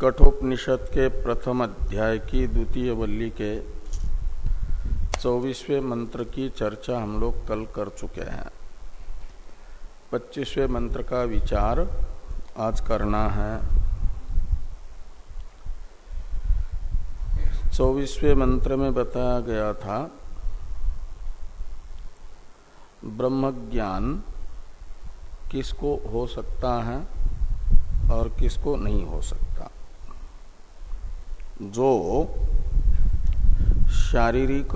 कठोपनिषद के प्रथम अध्याय की द्वितीय वल्ली के चौबीसवें मंत्र की चर्चा हम लोग कल कर चुके हैं। पच्चीसवें मंत्र का विचार आज करना है। चौबीसवें मंत्र में बताया गया था ब्रह्म ज्ञान किसको हो सकता है और किसको नहीं हो सकता। जो शारीरिक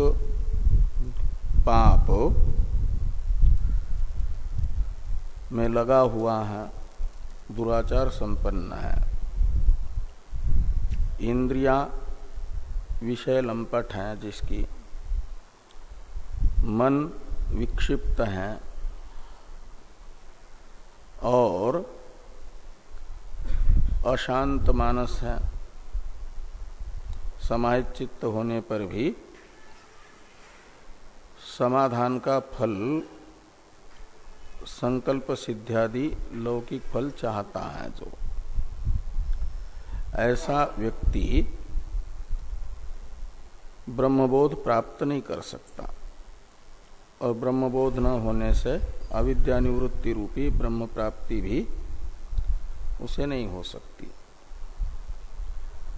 पाप में लगा हुआ है, दुराचार संपन्न है। इंद्रिया विषय लंपट है जिसकी। मन विक्षिप्त है और अशांत मानस है। समाहित चित्त होने पर भी समाधान का फल, संकल्प सिद्ध्यादि लौकिक फल चाहता है जो। ऐसा व्यक्ति ब्रह्मबोध प्राप्त नहीं कर सकता और ब्रह्मबोध न होने से अविद्या निवृत्ति रूपी ब्रह्म प्राप्ति भी उसे नहीं हो सकती।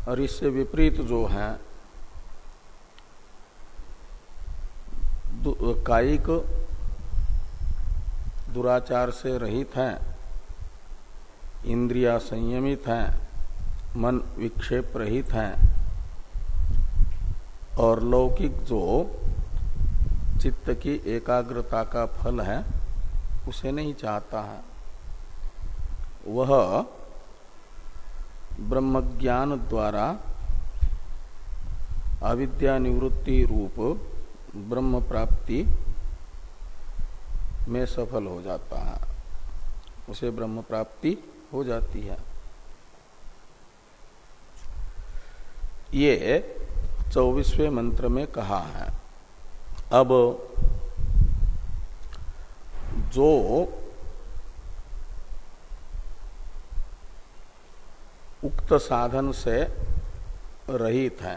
और इससे विपरीत जो है कायिक दुराचार से रहित है, इंद्रिया संयमित है, मन विक्षेप रहित है, और लौकिक जो चित्त की एकाग्रता का फल है, उसे नहीं चाहता है। वह ब्रह्मज्ञान द्वारा अविद्या निवृत्ति रूप ब्रह्म प्राप्ति में सफल हो जाता है। उसे ब्रह्म प्राप्ति हो जाती है। ये चौबीसवें मंत्र में कहा है। अब जो उक्त साधन से रहित है।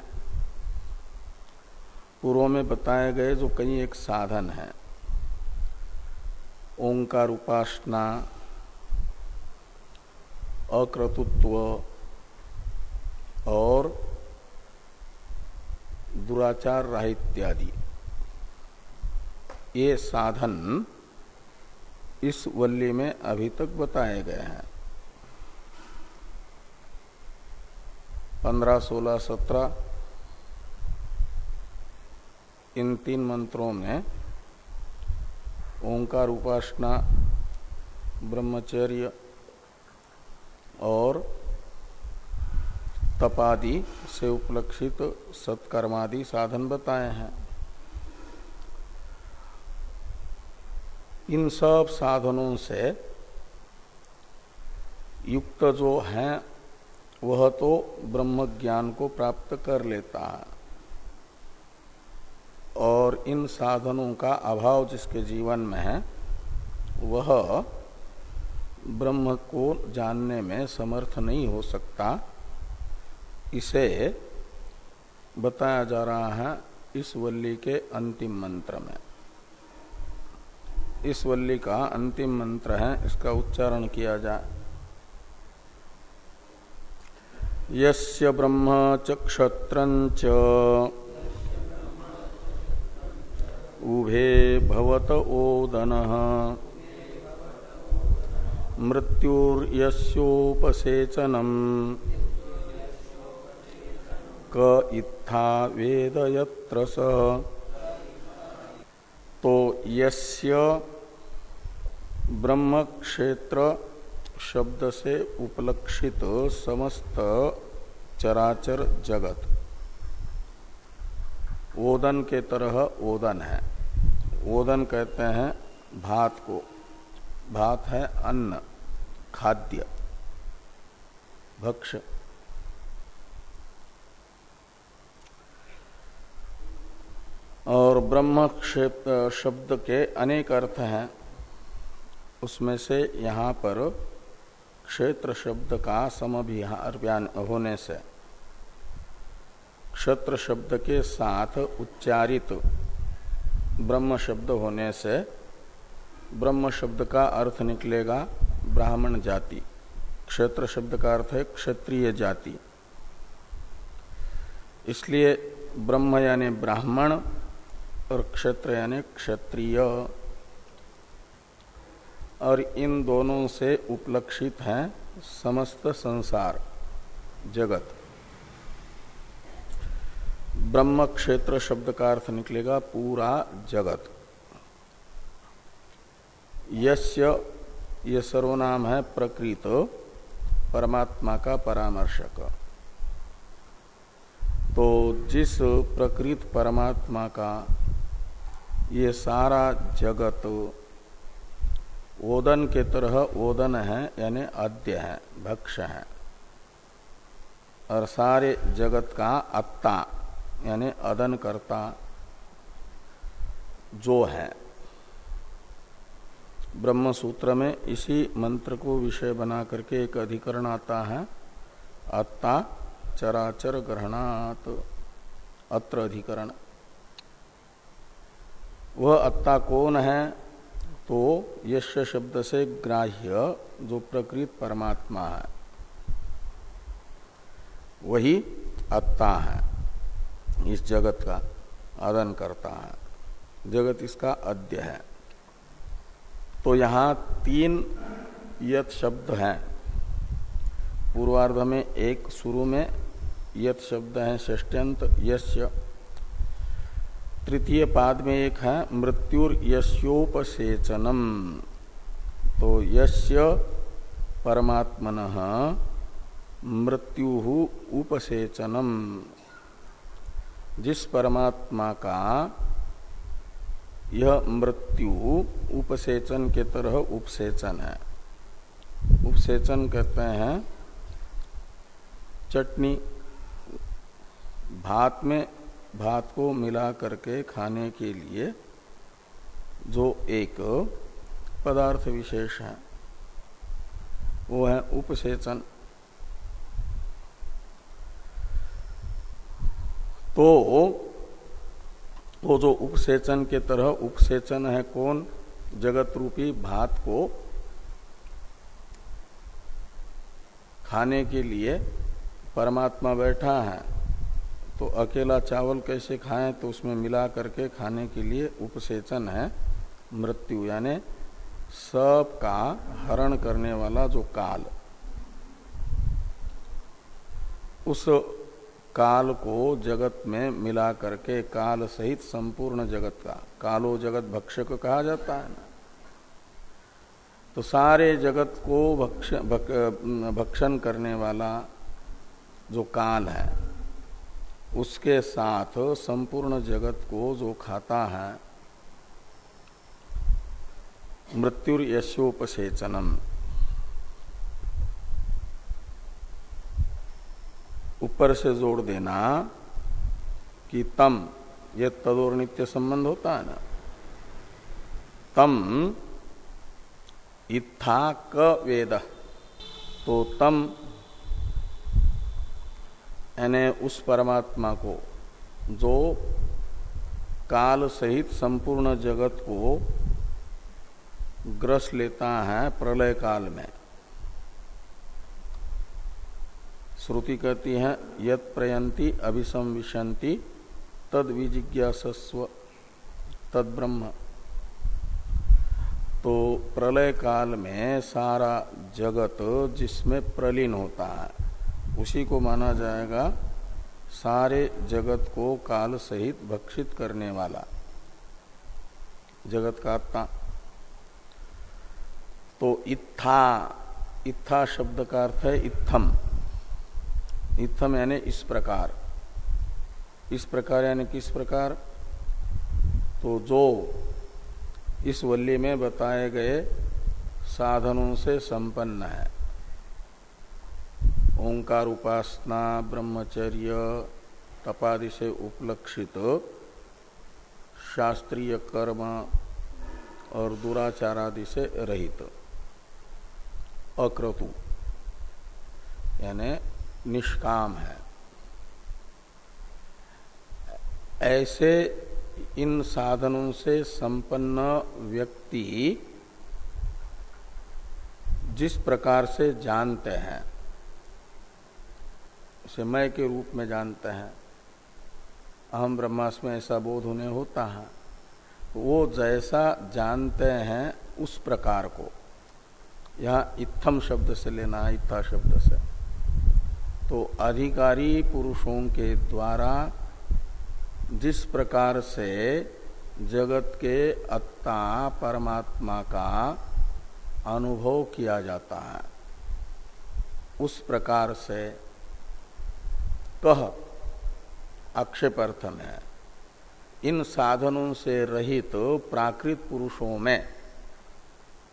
पूर्व में बताए गए जो कई एक साधन है, ओंकार उपासना अक्रतुत्व और दुराचार राहित्यादि ये साधन इस वल्ली में अभी तक बताए गए हैं। पंद्रह, सोलह, सत्रह, इन तीन मंत्रों में ओंकार, उपासना, ब्रह्मचर्य और तपादि से उपलक्षित सत्कर्मादि साधन बताए हैं। इन सब साधनों से युक्त जो है वह तो ब्रह्म ज्ञान को प्राप्त कर लेता है। और इन साधनों का अभाव जिसके जीवन में है, वह ब्रह्म को जानने में समर्थ नहीं हो सकता। इसे बताया जा रहा है इस वल्ली के अंतिम मंत्र में। इस वल्ली का अंतिम मंत्र है, इसका उच्चारण किया जाए यस्य उभे भवत ओदनः। मृत्युर्यस्योपसेचनम्। क इत्था वेद यत्र स। तो यस्य ब्रह्म क्षेत्र शब्द से उपलक्षित समस्त चराचर जगत। ओदन के तरह ओदन है। ओदन कहते हैं भात को। भात है अन्न, खाद्य भक्ष और ब्रह्म शब्द के अनेक अर्थ हैं। उसमें से यहाँ पर क्षेत्र शब्द का समभिहार होने से। क्षत्र शब्द के साथ उच्चारित ब्रह्म शब्द होने से ब्रह्म शब्द का अर्थ निकलेगा ब्राह्मण जाति। क्षेत्र शब्द का अर्थ है क्षत्रिय जाति। इसलिए ब्रह्म यानी ब्राह्मण और क्षेत्र यानी क्षत्रिय। और इन दोनों से उपलक्षित है समस्त संसार, जगत। ब्रह्म क्षेत्र शब्द का अर्थ निकलेगा पूरा जगत। यस्य, ये सर्वनाम है प्रकृत, परमात्मा का परामर्शक। तो जिस प्रकृत परमात्मा का ये सारा जगत ओदन के तरह ओदन है, यानी अद्य है, भक्ष है। और सारे जगत का अत्ता, यानी अदन करता, जो है। ब्रह्म सूत्र में इसी मंत्र को विषय बना करके एक अधिकरण आता है, अत्ता चराचर ग्रहणात, अत्र अधिकरण। वह अत्ता कौन है? तो यश शब्द से ग्राह्य, जो प्रकृत परमात्मा है, वही अत्ता है, इस जगत का आदन करता है, जगत इसका अद्य है। तो यहाँ तीन यत शब्द हैं। पूर्वार्ध में एक, शुरू में यत शब्द है, षष्ट्यंत यश्य तृतीय पाद में एक है, मृत्युर यश्योपसेचनम तो यश्य परमात्मन मृत्यु उपसेचनम। जिस परमात्मा का यह मृत्यु उपसेचन के तरह उपसेचन है। उपसेचन कहते हैं, चटनी, भात में भात को मिला करके खाने के लिए जो एक पदार्थ विशेष है, वो है उपसेचन। तो वो जो उपसेचन के तरह उपसेचन है कौन? जगत रूपी भात को खाने के लिए परमात्मा बैठा है। तो अकेला चावल कैसे खाएँ? तो उसमें मिला करके खाने के लिए उपसेचन है मृत्यु यानी सब का हरण करने वाला जो काल। उस काल को जगत में मिला करके काल सहित संपूर्ण जगत का कालो जगत भक्षक कहा जाता है ना? तो सारे जगत को भक्ष, भक, भक्षण करने वाला जो काल है उसके साथ संपूर्ण जगत को जो खाता है मृत्युर ऊपर से जोड़ देना कि तम, ये तदोर नित्य संबंध होता है ना? तम, इत्था क वेद। तो तम यानी उस परमात्मा को, जो काल सहित संपूर्ण जगत को ग्रस लेता है प्रलय काल में। श्रुति कहती है, यत प्रयंती अभिसंविशंति, तद विजिज्ञासस्व, तद ब्रह्म। तो प्रलय काल में सारा जगत जिसमें प्रलीन होता है उसी को माना जाएगा सारे जगत को काल सहित भक्षित करने वाला। जगत का आत्मा। तो इत्था इत्था शब्द का अर्थ है इत्थम। इत्थम यानी इस प्रकार। इस प्रकार यानी किस प्रकार? तो जो इस वल्ली में बताए गए साधनों से संपन्न है। ओंकार उपासना ब्रह्मचर्य तपादि से उपलक्षित। शास्त्रीय कर्म और दुराचारादि से रहित। अक्रतु यानी निष्काम है। ऐसे इन साधनों से संपन्न व्यक्ति जिस प्रकार से जानते हैं उसे मय के रूप में जानते हैं। अहम ब्रह्मास्म ऐसा बोध उन्हें होता है। वो जैसा जानते हैं उस प्रकार को। यहाँ इत्थम शब्द से लेना है, इत्था शब्द से। तो अधिकारी पुरुषों के द्वारा जिस प्रकार से जगत के अत्ता परमात्मा का अनुभव किया जाता है, उस प्रकार से कह, आक्षेपार्थ में, इन साधनों से रहित तो प्राकृत पुरुषों में,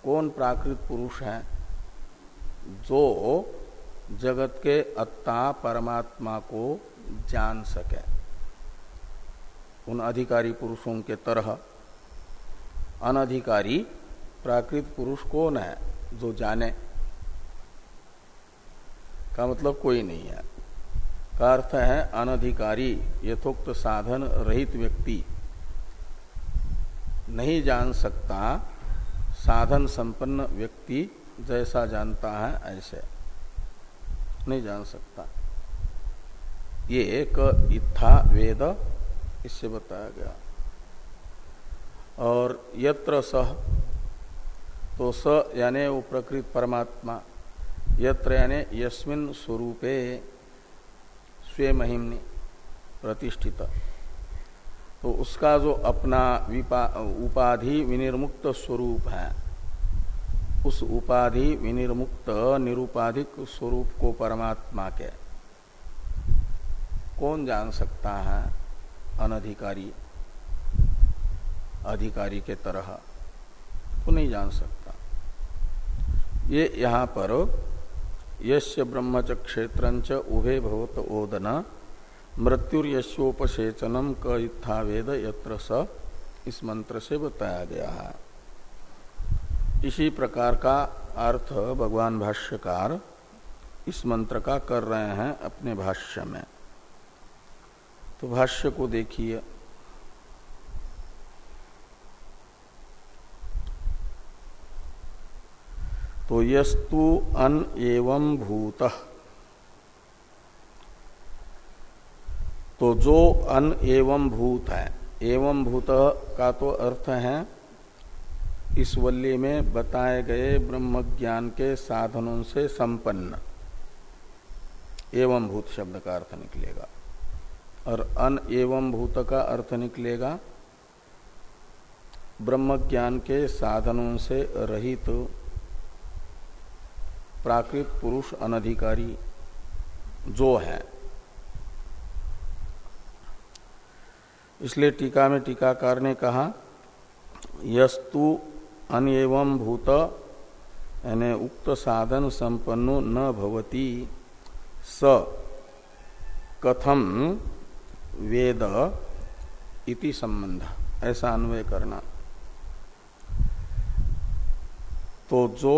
कौन प्राकृत पुरुष है? जो जगत के अत्ता परमात्मा को जान सके। उन अधिकारी पुरुषों के तरह, अनधिकारी प्राकृत पुरुष कौन है जो जाने? का मतलब कोई नहीं है। का अर्थ है अनधिकारी, यथोक्त साधन रहित व्यक्ति। नहीं जान सकता, साधन संपन्न व्यक्ति जैसा जानता है ऐसे। नहीं जान सकता। ये एक इत्था वेद, इससे बताया गया। और यत्र सह तो स यानी वो प्रकृत परमात्मा, यत्र यानी यस्मिन स्वरूपे। स्वे महिमनी प्रतिष्ठित। तो उसका जो अपना उपाधि विनिर्मुक्त स्वरूप है, उस उपाधि विनिर्मुक्त निरुपाधिक स्वरूप को परमात्मा के। कौन जान सकता है? अनधिकारी। अधिकारी के तरह। तो नहीं जान सकता। ये यहाँ पर यश ब्रह्मच क्षेत्र उभे भवत ओदन मृत्युर्यशोपसेचनम क इत्था वेद यत्र स, इस मंत्र से बताया गया है। इसी प्रकार का अर्थ भगवान भाष्यकार इस मंत्र का कर रहे हैं अपने भाष्य में। तो भाष्य को देखिए। तो यस्तु अन एवं भूत। तो जो अन एवं भूत है, एवं भूत का तो अर्थ है, इस वल्ली में बताए गए ब्रह्म ज्ञान के साधनों से संपन्न। एवं भूत शब्द का अर्थ निकलेगा। और अन एवं भूत का अर्थ निकलेगा ब्रह्म ज्ञान के साधनों से रहित तो प्राकृत पुरुष अनधिकारी जो है। इसलिए टीका में टीकाकार ने कहा, यस्तु अन भूत, यानी उक्त साधन संपन्नो न भवती। स कथम वेद इति संबंध। ऐसा अन्वय करना। तो जो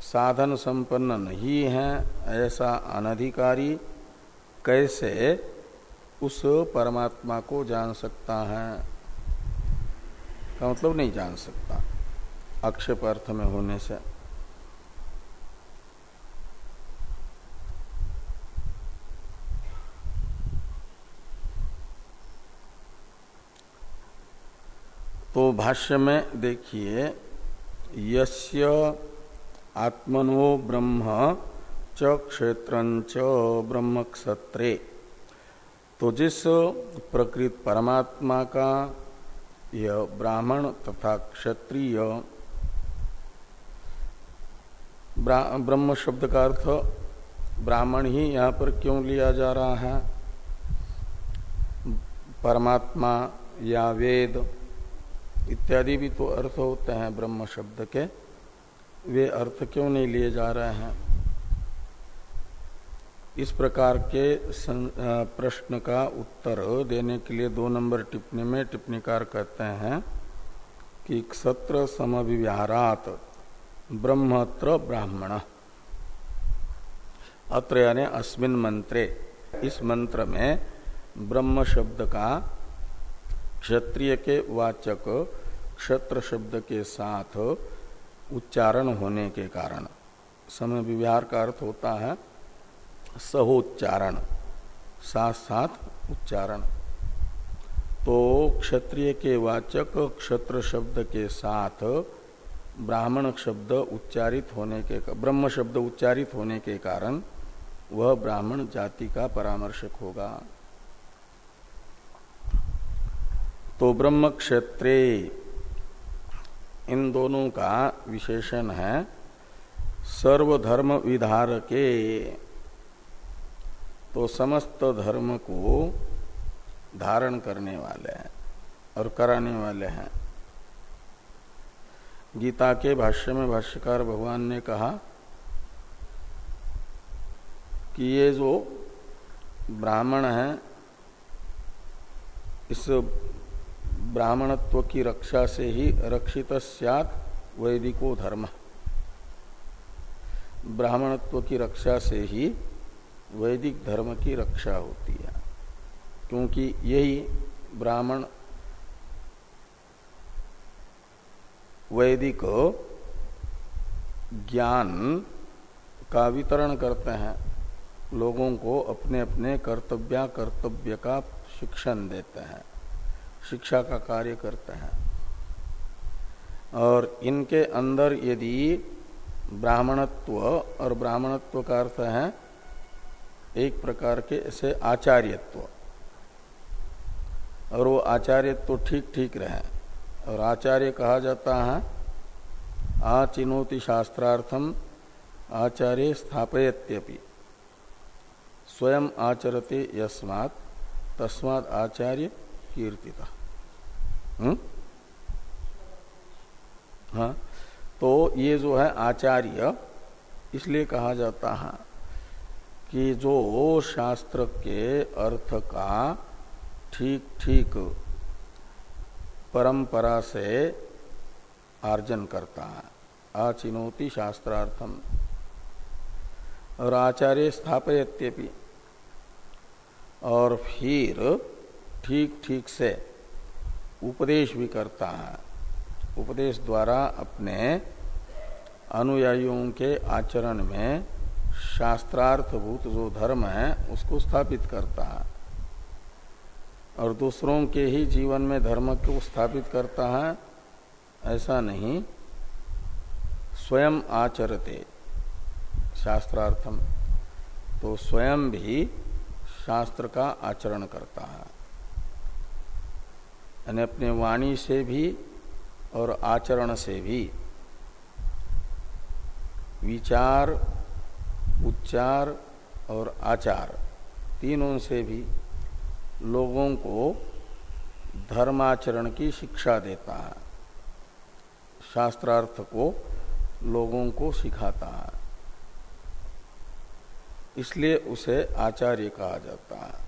साधन संपन्न नहीं है ऐसा अनधिकारी कैसे उस परमात्मा को जान सकता है? का मतलब नहीं जान सकता अक्षेप अर्थ में होने से। तो भाष्य में देखिए, यस्य आत्मनो ब्रह्म च क्षेत्र ब्रह्म क्षत्रे तो जिस प्रकृत परमात्मा का, यह ब्राह्मण तथा क्षत्रिय ब्रह्म शब्द का अर्थ, ब्राह्मण ही यहाँ पर क्यों लिया जा रहा है? परमात्मा या वेद, इत्यादि भी तो अर्थ होते हैं ब्रह्म शब्द के। वे अर्थ क्यों नहीं लिए जा रहे हैं? इस प्रकार के प्रश्न का उत्तर देने के लिए दो नंबर टिप्पणी में टिप्पणीकार कहते हैं कि क्षत्र समविहारात ब्रह्मत्र ब्राह्मण। अत्र यानी अस्मिन मंत्रे। इस मंत्र में ब्रह्म शब्द का क्षत्रिय के वाचक, क्षत्र शब्द के साथ उच्चारण होने के कारण। समय विव्यार का अर्थ होता है सहोच्चारण साथ साथ उच्चारण। तो क्षत्रिय के वाचक क्षत्र शब्द के साथ ब्राह्मण शब्द उच्चारित होने के, ब्रह्म शब्द उच्चारित होने के कारण वह ब्राह्मण जाति का परामर्शक होगा। तो ब्रह्म क्षेत्रे इन दोनों का विशेषण है सर्वधर्म विधार के तो समस्त धर्म को धारण करने वाले हैं और कराने वाले हैं। गीता के भाष्य में भाष्यकार भगवान ने कहा कि ये जो ब्राह्मण है, इस ब्राह्मणत्व की रक्षा से ही रक्षित सियात वैदिको धर्म। ब्राह्मणत्व की रक्षा से ही वैदिक धर्म की रक्षा होती है, क्योंकि यही ब्राह्मण वैदिक ज्ञान का वितरण करते हैं, लोगों को अपने अपने कर्तव्य कर्तव्य का शिक्षण देते हैं। शिक्षा का कार्य करते हैं। और इनके अंदर यदि ब्राह्मणत्व, और ब्राह्मणत्व का अर्थ है एक प्रकार के ऐसे आचार्यत्व। और वो आचार्यत्व ठीक ठीक रहे। और आचार्य कहा जाता है, आचिनोति शास्त्रार्थम आचार्य स्थापयत्यपि। स्वयं आचरते यस्मात्, तस्मात् आचार्य कीर्तिता हम्म? हाँ तो ये जो है आचार्य, इसलिए कहा जाता है कि जो शास्त्र के अर्थ का ठीक ठीक परंपरा से आर्जन करता है। आचिनोति शास्त्रार्थम। और आचार्य स्थापयत्यपि। और फिर ठीक ठीक से उपदेश भी करता है। उपदेश द्वारा अपने अनुयायियों के आचरण में शास्त्रार्थभूत जो धर्म है, उसको स्थापित करता है। और दूसरों के ही जीवन में धर्म को स्थापित करता है, ऐसा नहीं। स्वयं आचरते शास्त्रार्थम तो स्वयं भी शास्त्र का आचरण करता है। यानी अपने वाणी से भी और आचरण से भी। विचार, उच्चार और आचार, तीनों से भी लोगों को धर्माचरण की शिक्षा देता है। शास्त्रार्थ को लोगों को सिखाता है। इसलिए उसे आचार्य कहा जाता है।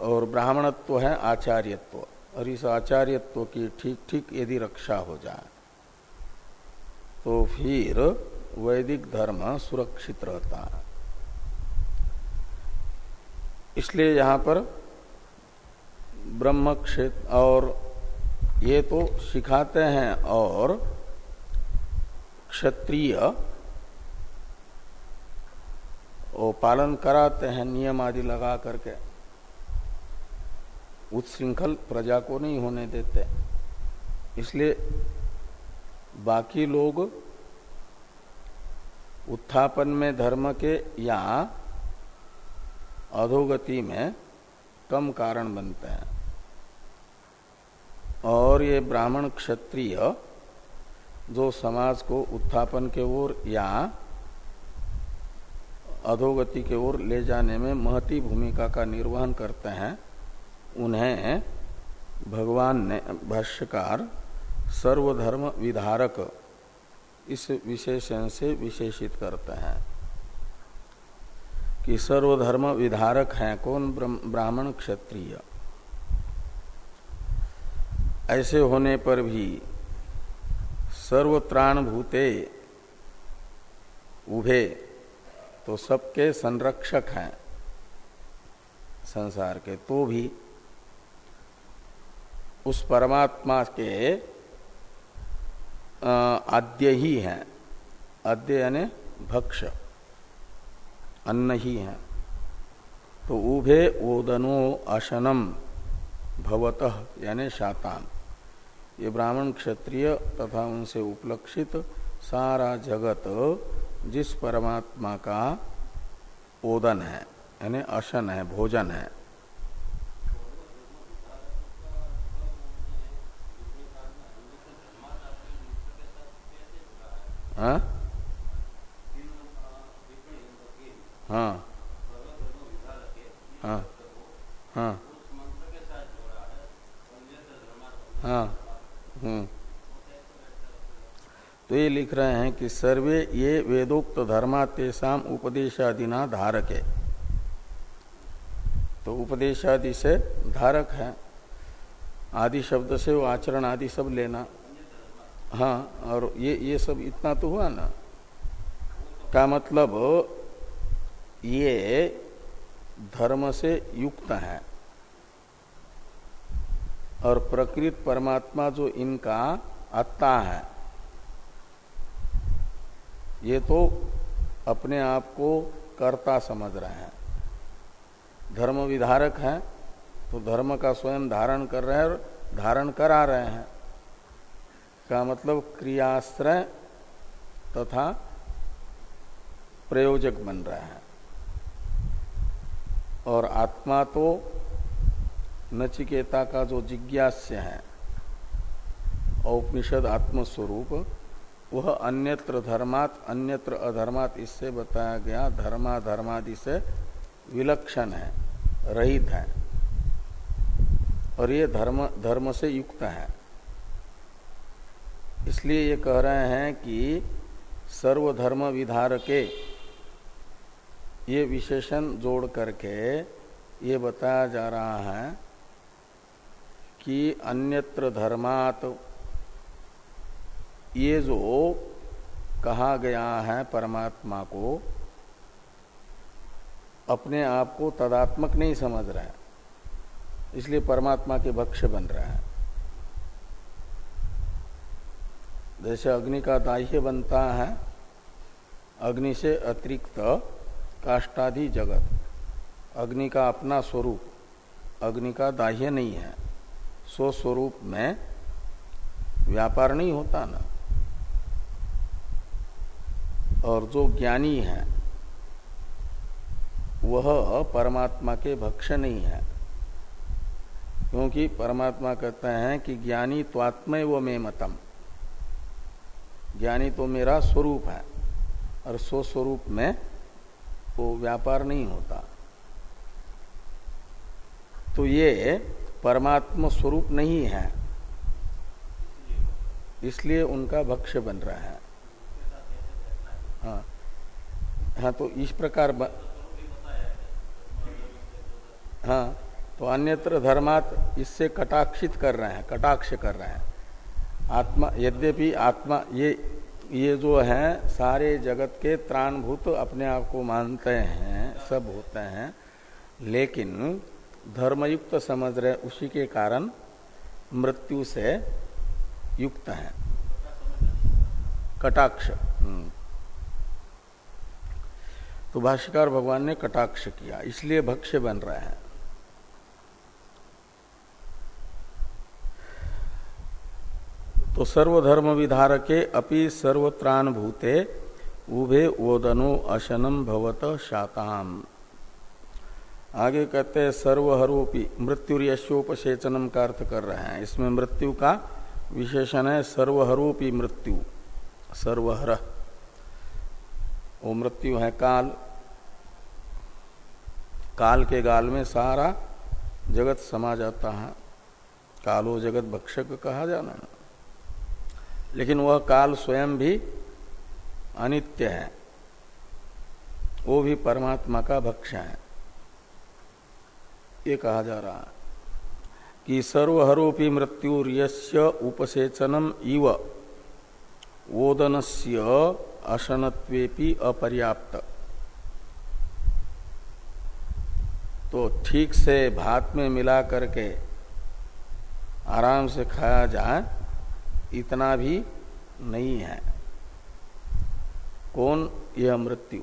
और ब्राह्मणत्व है आचार्यत्व। और इस आचार्यत्व की ठीक ठीक यदि रक्षा हो जाए तो फिर वैदिक धर्म सुरक्षित रहता है। इसलिए यहाँ पर ब्रह्म क्षेत्र और ये तो सिखाते हैं और क्षत्रिय पालन कराते हैं नियम आदि लगा करके। उत्श्रृंखल प्रजा को नहीं होने देते। इसलिए बाकी लोग उत्थापन में धर्म के या अधोगति में कम कारण बनते हैं। और ये ब्राह्मण क्षत्रिय जो समाज को उत्थापन के ओर या अधोगति के ओर ले जाने में महती भूमिका का निर्वहन करते हैं उन्हें भगवान ने, भाष्यकार, सर्वधर्म विधारक इस विशेषण से विशेषित करते हैं कि सर्वधर्म विधारक हैं कौन ब्राह्मण क्षत्रिय। ऐसे होने पर भी सर्वत्राण भूते उभे तो सबके संरक्षक हैं संसार के तो भी उस परमात्मा के आद्य ही हैं। आद्य यानी भक्ष। अन्न ही है। तो उभे ओदनो अशनम भवतः, यानी शातान। ये ब्राह्मण क्षत्रिय तथा उनसे उपलक्षित सारा जगत जिस परमात्मा का ओदन है, यानी अशन है, भोजन है। हाँ? हाँ। हाँ। हाँ। हाँ। हम्म। तो ये लिख रहे हैं कि सर्वे ये वेदोक्त धर्मा तेसाम उपदेशादिना धारक है। तो उपदेशादि से धारक है। आदि शब्द से वो आचरण आदि सब लेना। हाँ और ये ये सब इतना तो हुआ ना। का मतलब ये धर्म से युक्त है। और प्रकृत परमात्मा जो इनका आत्ता है, ये तो अपने आप को कर्ता समझ रहे हैं। धर्म विधारक हैं तो धर्म का स्वयं धारण कर रहे हैं और धारण करा रहे हैं। का मतलब क्रियाश्रय तथा प्रयोजक बन रहा है। और आत्मा तो नचिकेता का जो जिज्ञास्य है औपनिषद आत्मस्वरूप, वह अन्यत्र धर्मात, अन्यत्र अधर्मात, इससे बताया गया धर्मा धर्मादि से विलक्षण है, रहित है। और ये धर्म धर्म से युक्त है। इसलिए ये कह रहे हैं कि सर्वधर्म विधारके ये विशेषण जोड़ करके ये बताया जा रहा है कि अन्यत्र धर्मात ये जो कहा गया है परमात्मा को, अपने आप को तदात्मक नहीं समझ रहा है। इसलिए परमात्मा के भक्ष बन रहा है। जैसे अग्नि का दाह्य बनता है, अग्नि से अतिरिक्त काष्टाधि जगत। अग्नि का अपना स्वरूप, अग्नि का दाह्य नहीं है। स्वस्वरूप में व्यापार नहीं होता ना। और जो ज्ञानी है, वह परमात्मा के भक्ष नहीं है। क्योंकि परमात्मा कहते हैं कि ज्ञानी त्वात्मय वो में मतम ज्ञानी तो मेरा स्वरूप है, और स्व स्वरूप में वो व्यापार नहीं होता। तो ये परमात्मा स्वरूप नहीं है, इसलिए उनका भक्ष्य बन रहा है। हाँ हाँ तो इस प्रकार ब... हाँ तो अन्यत्र धर्मात इससे कटाक्षित कर रहे हैं, कटाक्ष कर रहे हैं। आत्मा, यद्यपि आत्मा, ये ये जो है, सारे जगत के त्राणभूत अपने आप को मानते हैं, सब होते हैं, लेकिन धर्मयुक्त समझ रहे, उसी के कारण मृत्यु से युक्त है कटाक्ष हम्म। तो भाष्यकार भगवान ने कटाक्ष किया, इसलिए भक्ष्य बन रहे हैं तो सर्वधर्म विधारके अपि सर्वत्राण भूते उभे ओदनो अशनम भवत शाताम। आगे कहते हैं, सर्वहरूपी मृत्यु यशोपसेचनम का अर्थ कर रहे हैं। इसमें मृत्यु का विशेषण है, सर्वहरूपी मृत्यु। सर्वहर। वो मृत्यु है काल। काल के गाल में सारा जगत समा जाता है। कालो जगत भक्षक कहा जाना लेकिन वह काल स्वयं भी अनित्य है। वो भी परमात्मा का भक्ष है। ये कहा जा रहा है कि सर्वहरोपी मृत्यु उपसेचनम इव ओदनस्य अशनत्वेपि अपर्याप्त। तो ठीक से भात में मिला करके आराम से खाया जाए इतना भी नहीं है। कौन यह मृत्यु?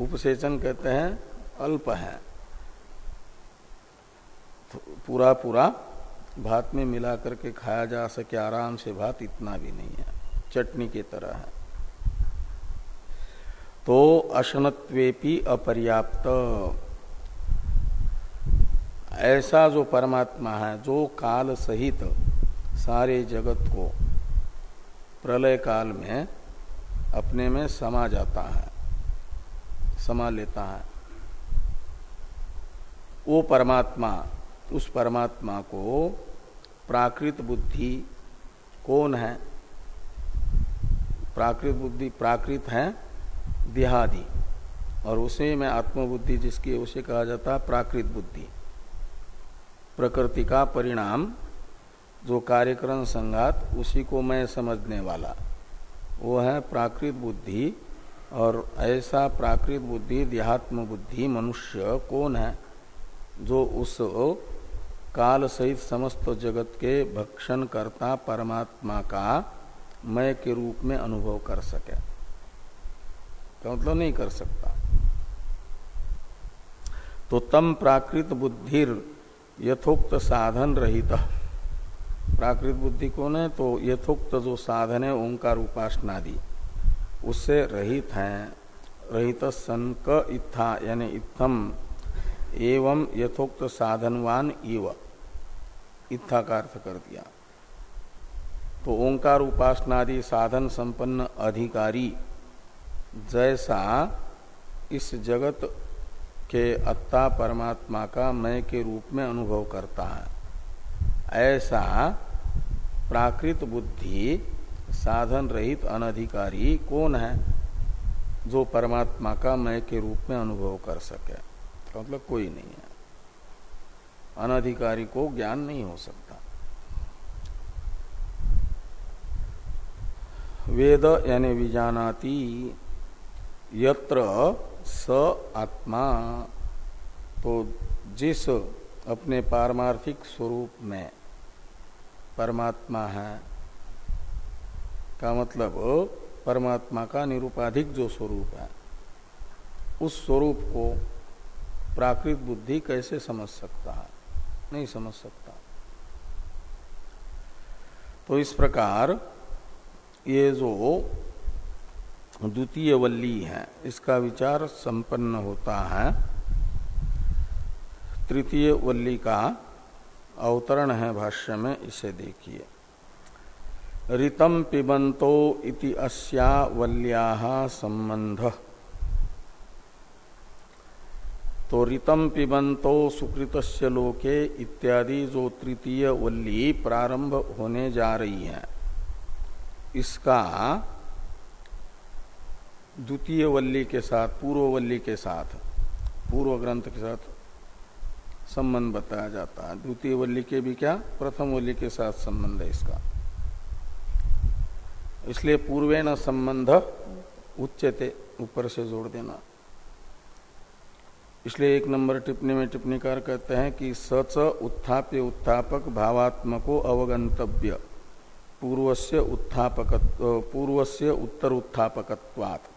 उपसेचन कहते हैं, अल्प है। तो पूरा पूरा भात में मिला करके खाया जा सके, आराम से भात इतना भी नहीं है। चटनी की तरह है। तो अशनत्वेपी अपर्याप्त। ऐसा जो परमात्मा है, जो काल सहित सारे जगत को प्रलय काल में अपने में समा जाता है, समा लेता है। वो परमात्मा, उस परमात्मा को प्राकृत बुद्धि कौन है? प्राकृत बुद्धि, प्राकृत है देहादि। और उसे में आत्मबुद्धि जिसकी उसे कहा जाता है प्राकृत बुद्धि। प्रकृति का परिणाम जो कार्यक्रम संगात उसी को मैं समझने वाला। वो है प्राकृत बुद्धि, और ऐसा प्राकृत बुद्धि, देहात्म बुद्धि, मनुष्य कौन है, जो उस काल सहित समस्त जगत के भक्षण करता परमात्मा का मय के रूप में अनुभव कर सके। तो मतलब नहीं कर सकता। तो तम प्राकृत बुद्धिर यथोक्त साधन रहित। प्राकृत बुद्धि कौन है? तो यथोक्त जो साधन है, ओंकार उपासनादि, उससे रहित है। रहित सन क इत्था, यानी इत्थम, एवं यथोक्त साधनवान इव। इत्था का अर्थ कर दिया। तो ओंकार उपासनादि साधन संपन्न अधिकारी, जैसा इस जगत के अत्ता परमात्मा का मय के रूप में अनुभव करता है, ऐसा प्राकृत बुद्धि साधन रहित अनधिकारी कौन है जो परमात्मा का मय के रूप में अनुभव कर सके? मतलब कोई नहीं है। अनधिकारी को ज्ञान नहीं हो सकता। वेद यानी विजानाती यत्र स आत्मा। तो जिस अपने पारमार्थिक स्वरूप में परमात्मा है। का मतलब परमात्मा का निरूपाधिक जो स्वरूप है, उस स्वरूप को प्राकृत बुद्धि कैसे समझ सकता है? नहीं समझ सकता। तो इस प्रकार ये जो द्वितीय वल्ली है, इसका विचार संपन्न होता है। तृतीय वल्ली का अवतरण है भाष्य में, इसे देखिए। ऋतम पिबंतो इति अस्या वल्या संबंध। तो ऋतम पिबंतो सुकृत लोके इत्यादि जो तृतीय वल्ली प्रारंभ होने जा रही है। इसका द्वितीय वल्ली के साथ, पूर्व वल्ली के साथ, पूर्व ग्रंथ के साथ संबंध बताया जाता है। द्वितीय वल्ली के भी क्या? प्रथम वल्ली के साथ संबंध है इसका। इसलिए पूर्वे न संबंध उच्चते ऊपर से जोड़ देना। इसलिए एक नंबर टिप्पणी में टिप्पणीकार कहते हैं कि सच उत्थाप्य उत्थापक भावात्मको अवगंतव्य। पूर्वस्य उत्थापक पूर्वस्य उत्तर उत्थापकत्वात्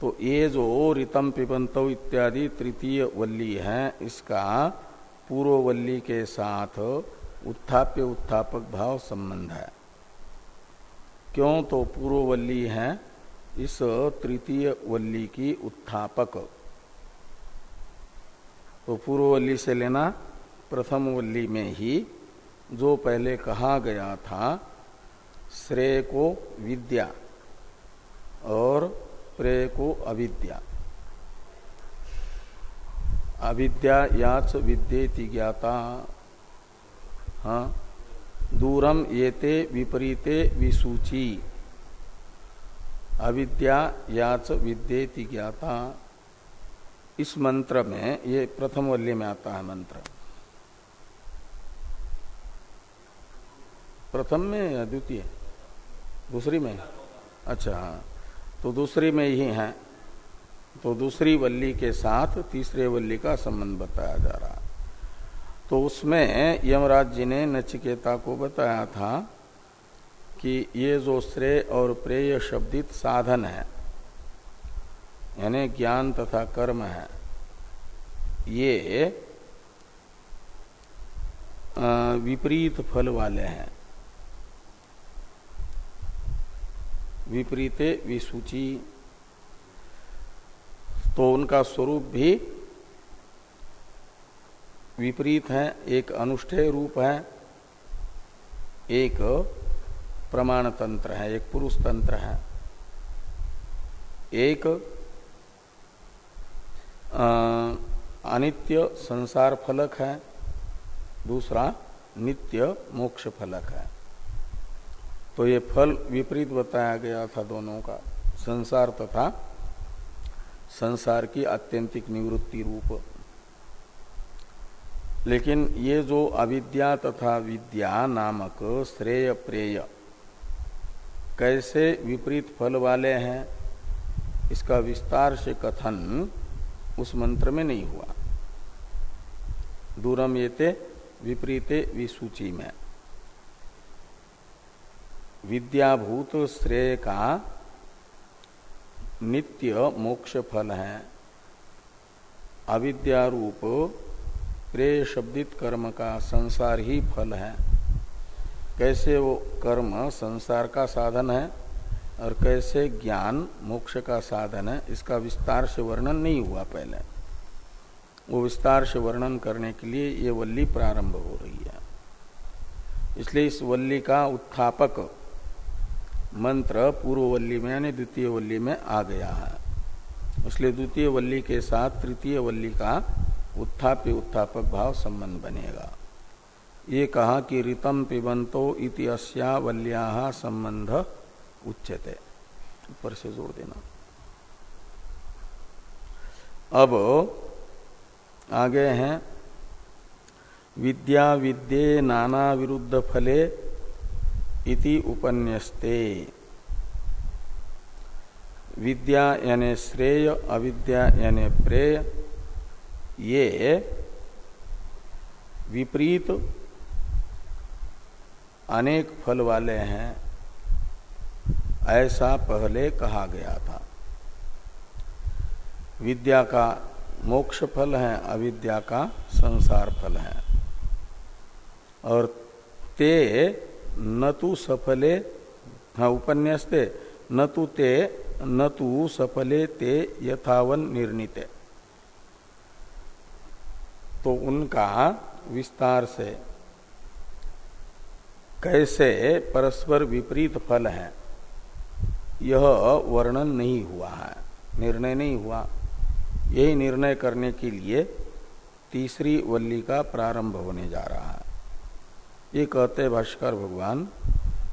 तो ये जो रितम पिबंत इत्यादि तृतीय वल्ली है, इसका पूर्व वल्ली के साथ उत्थाप्य उत्थापक भाव संबंध है। क्यों तो पूर्व वल्ली है, इस तृतीय वल्ली की उत्थापक। तो पूर्ववल्ली से लेना प्रथम वल्ली में ही जो पहले कहा गया था, श्रेय को विद्या और प्रेय को अविद्या। अविद्या याच विद्येति ज्ञाता। हाँ दूरम येते विपरीते विसूची। अविद्या याच विद्येति ज्ञाता। इस मंत्र में, ये प्रथम वल्य में आता है मंत्र। प्रथम में या द्वितीय? दूसरी में? अच्छा हाँ। तो दूसरी में ही है। तो दूसरी वल्ली के साथ तीसरे वल्ली का संबंध बताया जा रहा। तो उसमें यमराज जी ने नचिकेता को बताया था कि ये जो श्रेय और प्रेय शब्दित साधन है, यानी ज्ञान तथा कर्म है, ये विपरीत फल वाले हैं। विपरीते विसूची। तो उनका स्वरूप भी विपरीत है, एक अनुष्ठेय रूप है, एक प्रमाण तंत्र है, एक पुरुष तंत्र है। एक अनित्य संसार फलक है, दूसरा नित्य मोक्ष फलक है। तो ये फल विपरीत बताया गया था दोनों का, संसार तथा संसार की आत्यंतिक निवृत्ति रूप। लेकिन ये जो अविद्या तथा विद्या नामक श्रेय प्रेय, कैसे विपरीत फल वाले हैं, इसका विस्तार से कथन उस मंत्र में नहीं हुआ। दूरम ये विपरीते विसूची में। विद्याभूत श्रेय का नित्य मोक्ष फल है अविद्यारूप प्रेय शब्दित कर्म का संसार ही फल। है कैसे वो कर्म संसार का साधन है और कैसे ज्ञान मोक्ष का साधन है, इसका विस्तार से वर्णन नहीं हुआ पहले। वो विस्तार से वर्णन करने के लिए ये वल्ली प्रारंभ हो रही है। इसलिए इस वल्ली का उत्थापक मंत्र पूर्व वल्ली में यानी द्वितीय वल्ली में आ गया है। इसलिए द्वितीय वल्ली के साथ तृतीय वल्ली का उत्थाप्य उत्थापक भाव संबंध बनेगा। ये कहा कि ऋतम पिबंतो इति अस्या संबंध उच्चते ऊपर से जोड़ देना। अब आगे हैं, विद्या विद्ये नाना विरुद्ध फले इति उपन्यस्ते। विद्या यानी श्रेय, अविद्या यानी प्रेय, ये विपरीत अनेक फल वाले हैं, ऐसा पहले कहा गया था। विद्या का मोक्ष फल है, अविद्या का संसार फल है। और ते न तो सफले हाँ उपन्यासते, न तो ते, न तो सफले ते यथावन निर्णित। तो उनका विस्तार से, कैसे परस्पर विपरीत फल है, यह वर्णन नहीं हुआ है, निर्णय नहीं हुआ। यही निर्णय करने के लिए तीसरी वल्ली का प्रारंभ होने जा रहा है। ये कहते भाष्कर भगवान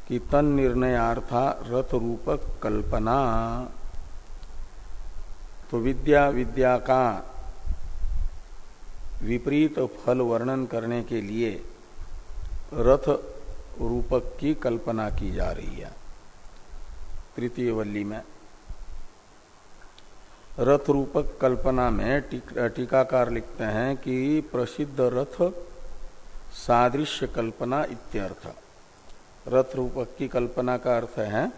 कि तन निर्णयार्था रथ रूपक कल्पना। तो विद्या विद्या का विपरीत फल वर्णन करने के लिए रथ रूपक की कल्पना की जा रही है। तृतीय वल्ली में रथ रूपक कल्पना में टीकाकार लिखते हैं कि प्रसिद्ध रथ सादृश्य कल्पना इत्यर्थ। रथ रूपक की कल्पना का अर्थ है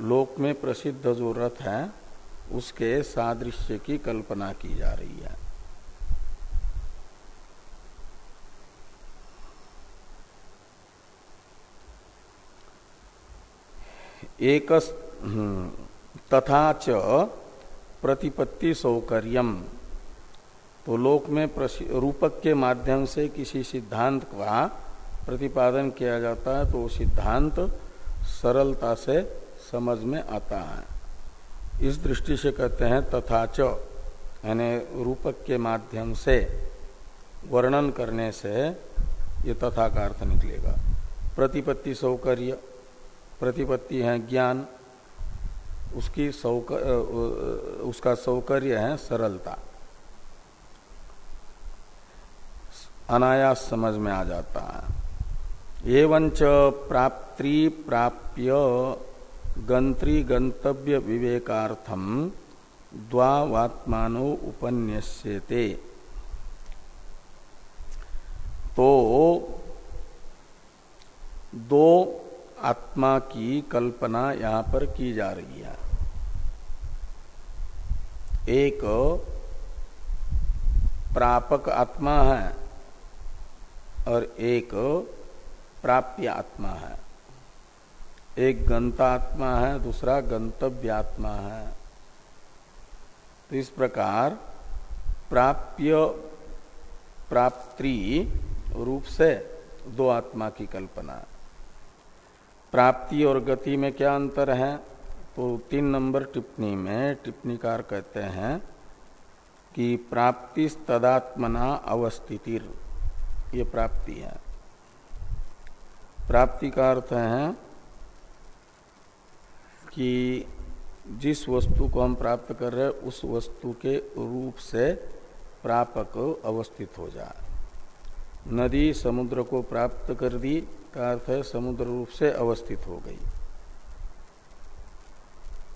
लोक में प्रसिद्ध जो रथ है उसके सादृश्य की कल्पना की जा रही है। एक हम्म, तथा च प्रतिपत्ति सौकर्यम। तो लोक में रूपक के माध्यम से किसी सिद्धांत का प्रतिपादन किया जाता है तो वो सिद्धांत सरलता से समझ में आता है। इस दृष्टि से कहते हैं तथा च यानी रूपक के माध्यम से वर्णन करने से ये तथा का अर्थ निकलेगा। प्रतिपत्ति सौकर्य प्रतिपत्ति है ज्ञान उसकी सौक, उसका सौकर्य है सरलता। अनायास समझ में आ जाता है। एवं प्राप्ति प्राप्य गंत्री गंतव्य विवेकार्थम द्वात्मानो उपन्यस्यते। तो दो आत्मा की कल्पना यहाँ पर की जा रही है। एक प्रापक आत्मा है और एक प्राप्य आत्मा है। एक गंतात्मा है, दूसरा गंतव्य आत्मा है। तो इस प्रकार प्राप्य, प्राप्ति रूप से दो आत्मा की कल्पना। प्राप्ति और गति में क्या अंतर है? तो तीन नंबर टिप्पणी में टिप्पणीकार कहते हैं कि प्राप्ति तदात्मना अवस्थितिर। ये प्राप्ति है। प्राप्ति का अर्थ है कि जिस वस्तु को हम प्राप्त कर रहे हैं, उस वस्तु के रूप से प्रापक अवस्थित हो जाए नदी समुद्र को प्राप्त कर दी का अर्थ है समुद्र रूप से अवस्थित हो गई।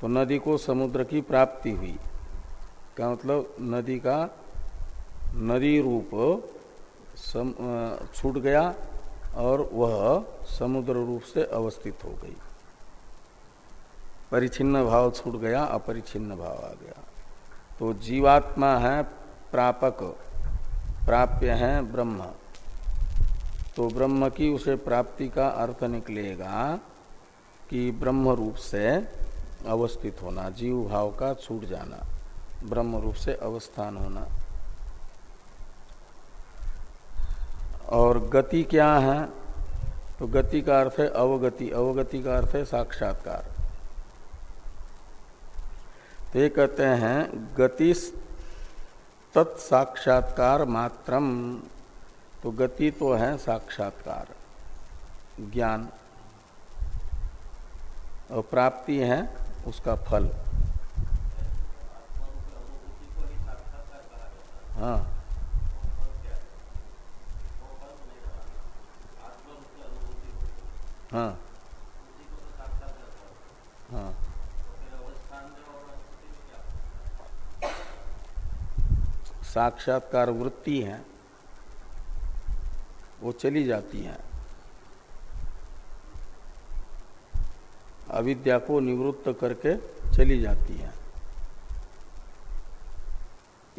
तो नदी को समुद्र की प्राप्ति हुई। का मतलब? नदी का नदी रूप छूट गया और वह समुद्र रूप से अवस्थित हो गई। परिचिन्न भाव छूट गया, अपरिचिन्न भाव आ गया। तो जीवात्मा है प्रापक, प्राप्य है ब्रह्म। तो ब्रह्म की उसे प्राप्ति का अर्थ निकलेगा कि ब्रह्म रूप से अवस्थित होना, जीव भाव का छूट जाना, ब्रह्म रूप से अवस्थान होना। और गति क्या है? तो गति का अर्थ है अवगति। अवगति का अर्थ है साक्षात्कार। तो ये कहते हैं, गति तत्साक्षात्कार मात्रम। तो गति तो है साक्षात्कार। ज्ञान। और प्राप्ति है उसका फल। हाँ। हाँ। हाँ। साक्षात्कार वृत्ति है वो चली जाती है। अविद्या को निवृत्त करके चली जाती है।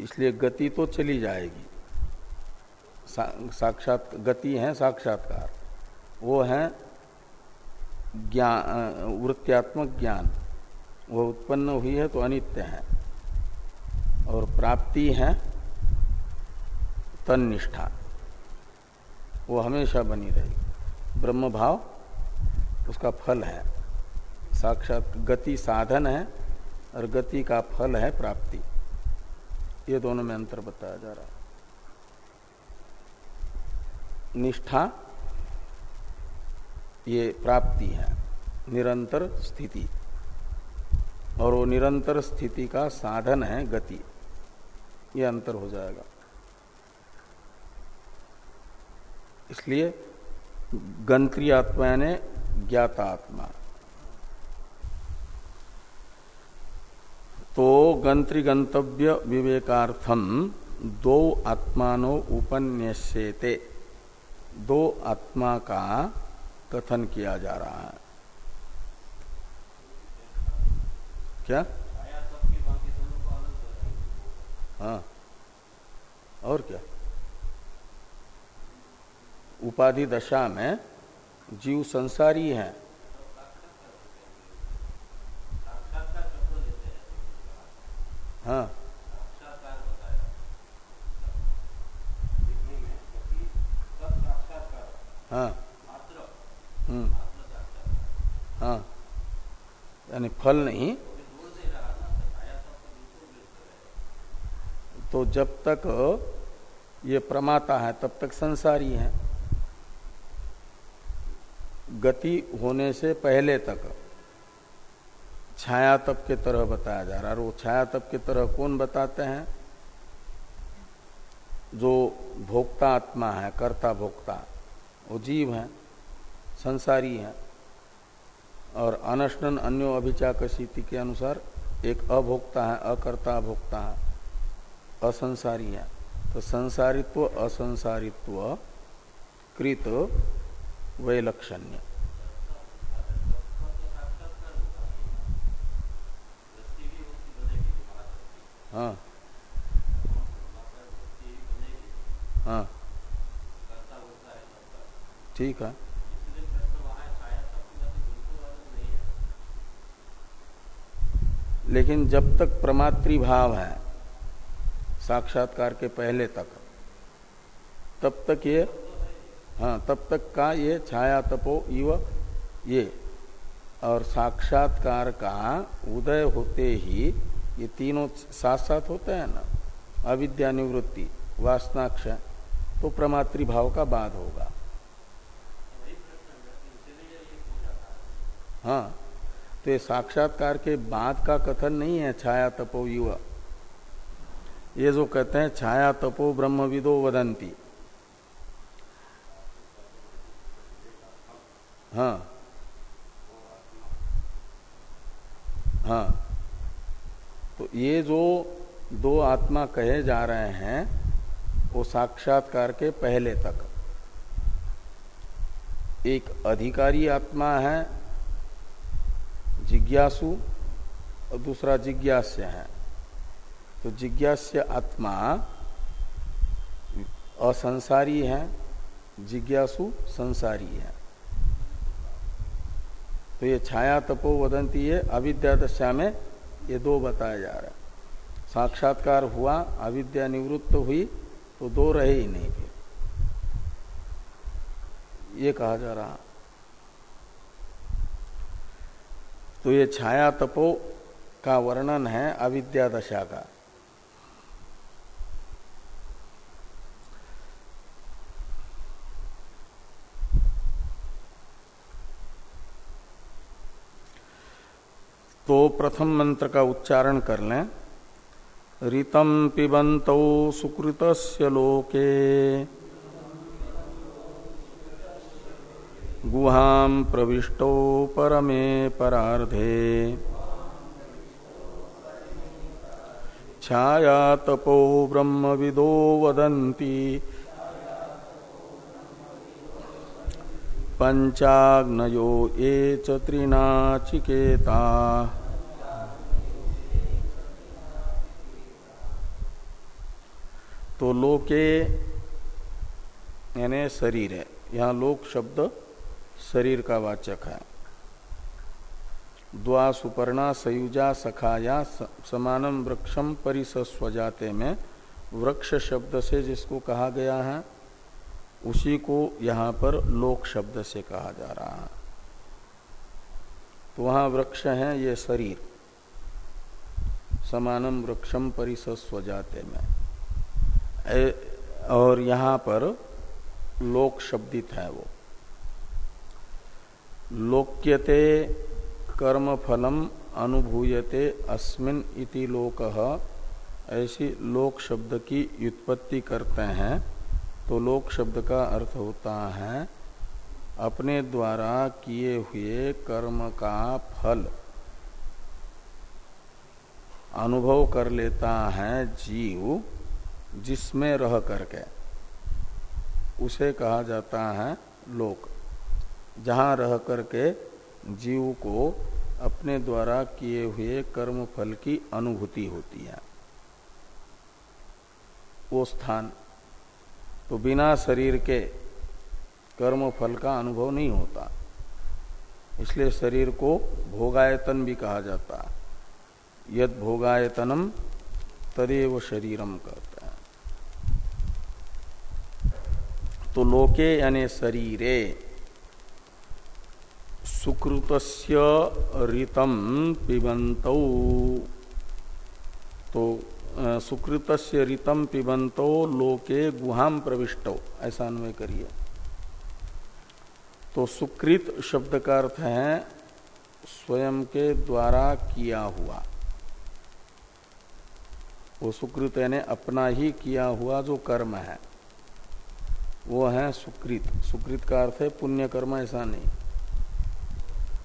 इसलिए गति तो चली जाएगी। सा, साक्षात गति है साक्षात्कार। वो है ज्ञान वृत्त्यात्मक ज्ञान। वह उत्पन्न हुई है तो अनित्य है। और प्राप्ति है तन निष्ठा वो हमेशा बनी रहेगी ब्रह्म भाव उसका फल है। साक्षात गति साधन है और गति का फल है प्राप्ति। ये दोनों में अंतर बताया जा रहा है। निष्ठा ये प्राप्ति है। निरंतर स्थिति। और वो निरंतर स्थिति का साधन है गति। ये अंतर हो जाएगा। इसलिए गंत्री आत्मा यानी ज्ञाता आत्मा। तो गंत्री गंतव्य विवेकार्थम दो आत्मानो उपन्यासेते दो आत्मा का कथन किया जा रहा है। क्या? हाँ। और क्या? उपाधि दशा में जीव संसारी है। हाँ। हाँ। हाँ। यानी फल नहीं। तो जब तक ये प्रमाता है, तब तक संसारी है। गति होने से पहले तक। छाया तप के तरह बताया जा रहा है। और वो छाया तप के तरह कौन बताते हैं? जो भोक्ता आत्मा है, कर्ता भोक्ता। वो जीव है। संसारी हैं। और अनशन अन्यो अभिचाक के अनुसार एक अभोक्ता है, अकर्ता भोक्ता है, असंसारी है। तो संसारित्व, असंसारित्व, कृत, वैलक्षण्य। हाँ। हाँ। ठीक है। लेकिन जब तक प्रमातृभाव है, साक्षात्कार के पहले तक, तब तक ये हाँ तब तक का ये छाया तपो इव ये, और साक्षात्कार का उदय होते ही ये तीनों साथ साथ होते हैं ना, अविद्या निवृत्ति, वासनाक्ष तो प्रमातृभाव का बाद होगा। हाँ तो ये साक्षात्कार के बाद का कथन नहीं है, छाया तपो युवा। ये जो कहते हैं, छाया तपो ब्रह्मविदो वदंती। हाँ। हाँ। तो ये जो दो आत्मा कहे जा रहे हैं, वो साक्षात्कार के पहले तक। एक अधिकारी आत्मा है जिज्ञासु और दूसरा जिज्ञास्य है। तो जिज्ञास्य आत्मा असंसारी है, जिज्ञासु संसारी है। तो ये छाया तपो वदंती है अविद्या दशा में ये दो बताया जा रहा है। साक्षात्कार हुआ, अविद्या निवृत्त हुई तो दो रहे ही नहीं फिर। ये कहा जा रहा तो ये छाया तपो का वर्णन है अविद्या दशा का। तो प्रथम मंत्र का उच्चारण कर लें। ऋतम पिबंत सुकृत लोके। गुहां प्रविष्टो परमे परार्धे। छाया तपो ब्रह्म विदो वदंती पंचाग्नयो ये त्रिनाचिकेता। तो लोके, यानी शरीर है, यहाँ लोक शब्द शरीर का वाचक है। द्वा सुपर्णा सयुजा सखाया समानम वृक्षम परिसस्वजाते में। वृक्ष शब्द से जिसको कहा गया है, उसी को यहाँ पर लोक शब्द से कहा जा रहा है। तो वहाँ वृक्ष है, ये शरीर। समानम वृक्षम परिसस्वजाते में। और यहाँ पर लोक शब्दित है वो। लोक्यते कर्म फलम अनुभूयते अस्मिन इति लोक। ऐसी लोक शब्द की व्युत्पत्ति करते हैं तो लोक शब्द का अर्थ होता है, अपने द्वारा किए हुए कर्म का फल। अनुभव कर लेता है जीव, जिसमें रह करके। उसे कहा जाता है लोक। जहाँ रह करके जीव को अपने द्वारा किए हुए कर्म फल की अनुभूति होती है। वो स्थान तो बिना शरीर के कर्म फल का अनुभव नहीं होता। इसलिए शरीर को भोगायतन भी कहा जाता है। यद भोगायतनम तदेव शरीरम कर तो लोके यानी शरीरे सुकृतस्य ऋतम पिबंत तो सुकृतस्य ऋतम पिबंतो लोके गुहाम प्रविष्टो। ऐसा अन्वय करिए। तो सुकृत शब्द का अर्थ है, स्वयं के द्वारा किया हुआ। वो सुकृत यानी अपना ही किया हुआ जो कर्म है, वो है सुकृत। सुकृत का अर्थ है पुण्य कर्म, ऐसा नहीं।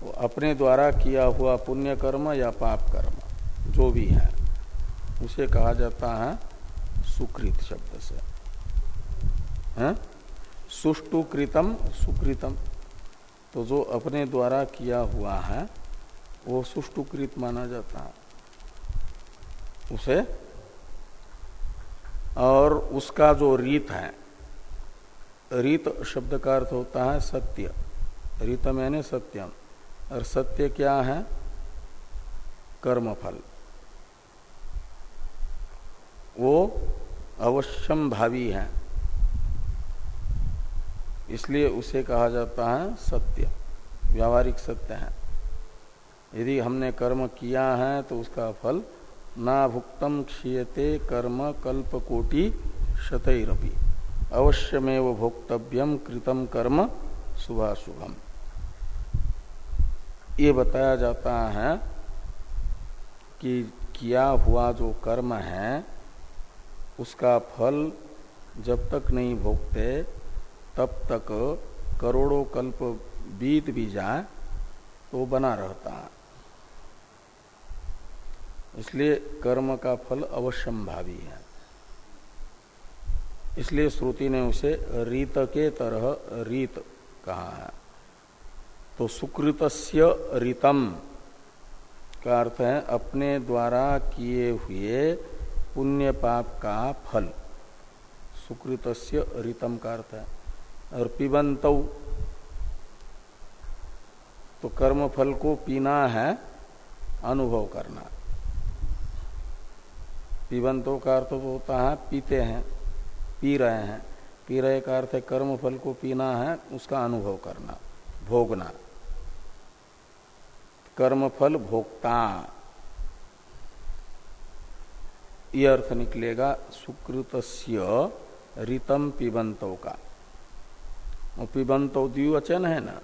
अपने द्वारा किया हुआ पुण्य कर्म या पाप कर्म जो भी है, उसे कहा जाता है सुकृत शब्द से। है? सुष्टुकृतम सुकृतम। तो जो अपने द्वारा किया हुआ है, वो सुष्टुकृत माना जाता है। उसे? और उसका जो रीत है, रीत शब्द का अर्थ होता है सत्य। रीतम यानी सत्यम। और सत्य क्या है? कर्मफल। वो अवश्यम भावी है। इसलिए उसे कहा जाता है सत्य। व्यावहारिक सत्य है। यदि हमने कर्म किया है तो उसका फल ना भुक्तम क्षीयते कर्म कल्प कोटि शतरपी। अवश्यमेव भोक्तव्यम कृतम कर्म शुभाशुभम। ये बताया जाता है कि किया हुआ जो कर्म है, उसका फल जब तक नहीं भोगते, तब तक करोड़ों कल्प बीत भी जाए तो बना रहता है। इसलिए कर्म का फल अवश्यम भावी है। इसलिए श्रुति ने उसे रीत के तरह रीत कहा है। तो सुकृतस्य रितम का अर्थ है अपने द्वारा किए हुए पुण्य पाप का फल। सुकृतस्य रितम का अर्थ है। और पिबंत तो कर्म फल को पीना है, अनुभव करना। पिबंतों का अर्थ तो होता है पीते हैं, पी रहे हैं। पी रहे का अर्थ है कर्म फल को पीना है, उसका अनुभव करना, भोगना। कर्म फल भोक्ता। ये अर्थ निकलेगा सुकृत रितम पिबंतो का। पिबंतो द्विवचन है ना?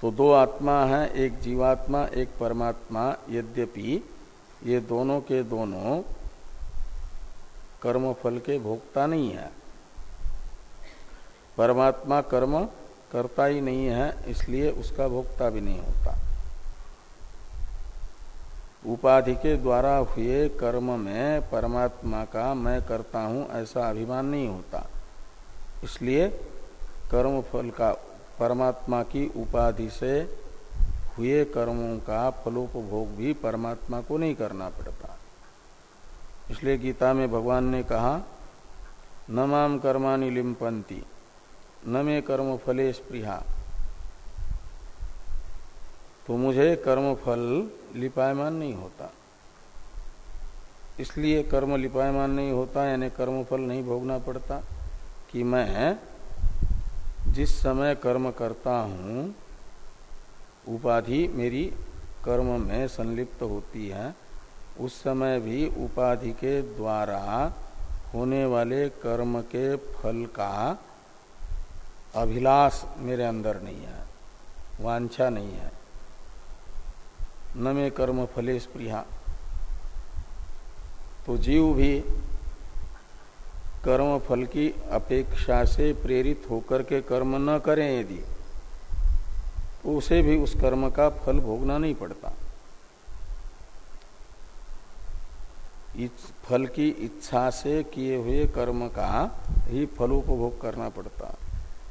तो दो आत्मा है, एक जीवात्मा, एक परमात्मा। यद्यपि ये दोनों के दोनों कर्म फल के भोक्ता नहीं है। परमात्मा कर्म करता ही नहीं है, इसलिए उसका भोक्ता भी नहीं होता। उपाधि के द्वारा हुए कर्म में परमात्मा का मैं करता हूँ ऐसा अभिमान नहीं होता। इसलिए कर्म फल का, परमात्मा की उपाधि से हुए कर्मों का फलोपभोग भी परमात्मा को नहीं करना पड़ता। इसलिए गीता में भगवान ने कहा, न माम कर्मानि न कर्म फले स्पृहा। तो मुझे कर्म फल लिपायमान नहीं होता। इसलिए कर्म लिपायमान नहीं होता, यानी कर्म फल नहीं भोगना पड़ता कि मैं जिस समय कर्म करता हूँ, उपाधि मेरी कर्म में संलिप्त होती है, उस समय भी उपाधि के द्वारा होने वाले कर्म के फल का अभिलाष मेरे अंदर नहीं है, वांछा नहीं है। न मे कर्म फले स्प्रिया। तो जीव भी कर्म फल की अपेक्षा से प्रेरित होकर के कर्म न करें यदि तो उसे भी उस कर्म का फल भोगना नहीं पड़ता। इस फल की इच्छा से किए हुए कर्म का ही फलोपभोग करना पड़ता।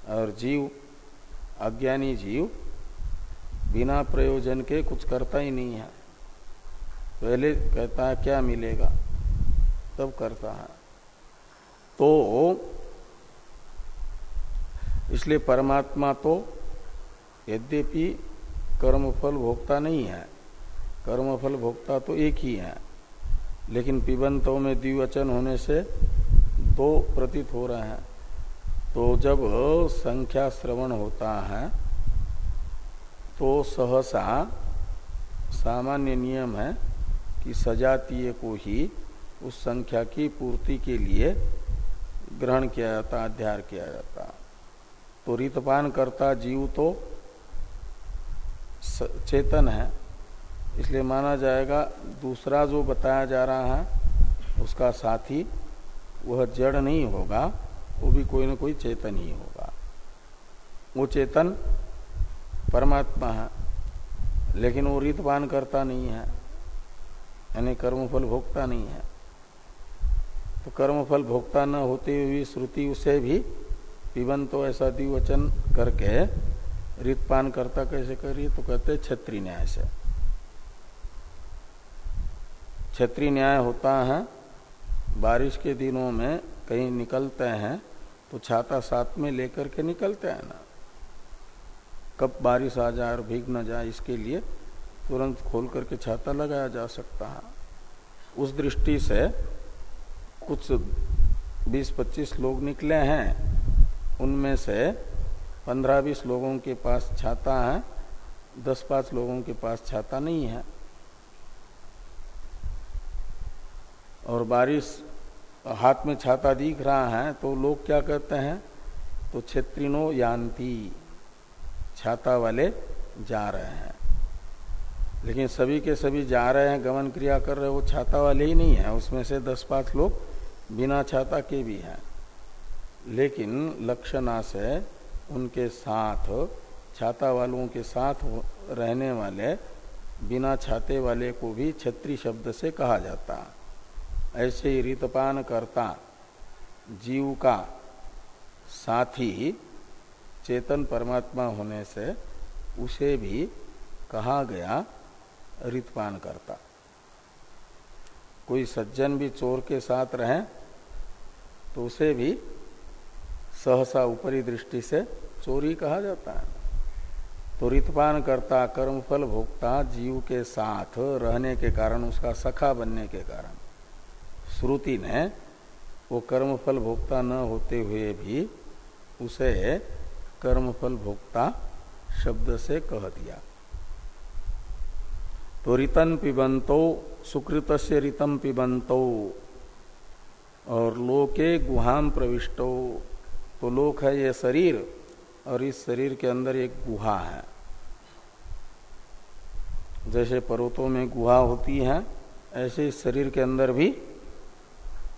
और जीव, अज्ञानी जीव, बिना प्रयोजन के कुछ करता ही नहीं है। पहले कहता है, क्या मिलेगा? तब करता है। तो इसलिए परमात्मा तो यद्यपि कर्मफल भोक्ता नहीं है, कर्मफल भोक्ता तो एक ही है, लेकिन पिबंतों में द्विवचन होने से दो प्रतीत हो रहे हैं। तो जब संख्या श्रवण होता है तो सहसा सामान्य नियम है कि सजातीय को ही उस संख्या की पूर्ति के लिए ग्रहण किया जाता अध्याय किया जाता। तो रितपान करता जीव तो चेतन है। इसलिए माना जाएगा, दूसरा जो बताया जा रहा है, उसका साथी, वह जड़ नहीं होगा। वो भी कोई ना कोई चेतन ही होगा। वो चेतन परमात्मा है, लेकिन वो रीतपान करता नहीं है, यानी कर्मफल भोगता नहीं है। तो कर्मफल भोगता न होते हुए श्रुति उसे भी पिबन तो ऐसा दिवचन करके रीतपान करता कैसे करिए तो कहते छत्री न्याय से। छत्री न्याय होता है बारिश के दिनों में कहीं निकलते हैं तो छाता साथ में लेकर के निकलते हैं ना। कब बारिश आ जाए और भीग न जाए, इसके लिए तुरंत खोल करके छाता लगाया जा सकता है। उस दृष्टि से कुछ 20-25 लोग निकले हैं, उनमें से 15-20 लोगों के पास छाता है 10-5 लोगों के पास छाता नहीं है। और बारिश हाथ में छाता दिख रहा है तो लोग क्या कहते हैं? तो क्षेत्रिनो यान्ति, छाता वाले जा रहे हैं। लेकिन सभी के सभी जा रहे हैं, गमन क्रिया कर रहे हैं, वो छाता वाले ही नहीं है। उसमें से दस पाँच लोग बिना छाता के भी हैं। लेकिन लक्षणा से उनके साथ, छाता वालों के साथ रहने वाले बिना छाते वाले को भी छत्री शब्द से कहा जाता। ऐसे ही रितपान करता जीव का साथी चेतन परमात्मा होने से उसे भी कहा गया रितपान करता। कोई सज्जन भी चोर के साथ रहे तो उसे भी सहसा ऊपरी दृष्टि से चोरी कहा जाता है। तो रितपान करता, कर्मफल भोक्ता जीव के साथ रहने के कारण, उसका सखा बनने के कारण। श्रुति ने वो कर्मफल भोक्ता न होते हुए भी उसे कर्मफल भोक्ता शब्द से कह दिया। तो रितन पिबंतो सुकृत से रितम पिबंतो, और लोके गुहाम प्रविष्टो। तो लोक है ये शरीर, और इस शरीर के अंदर एक गुहा है। जैसे पर्वतों में गुहा होती है, ऐसे इस शरीर के अंदर भी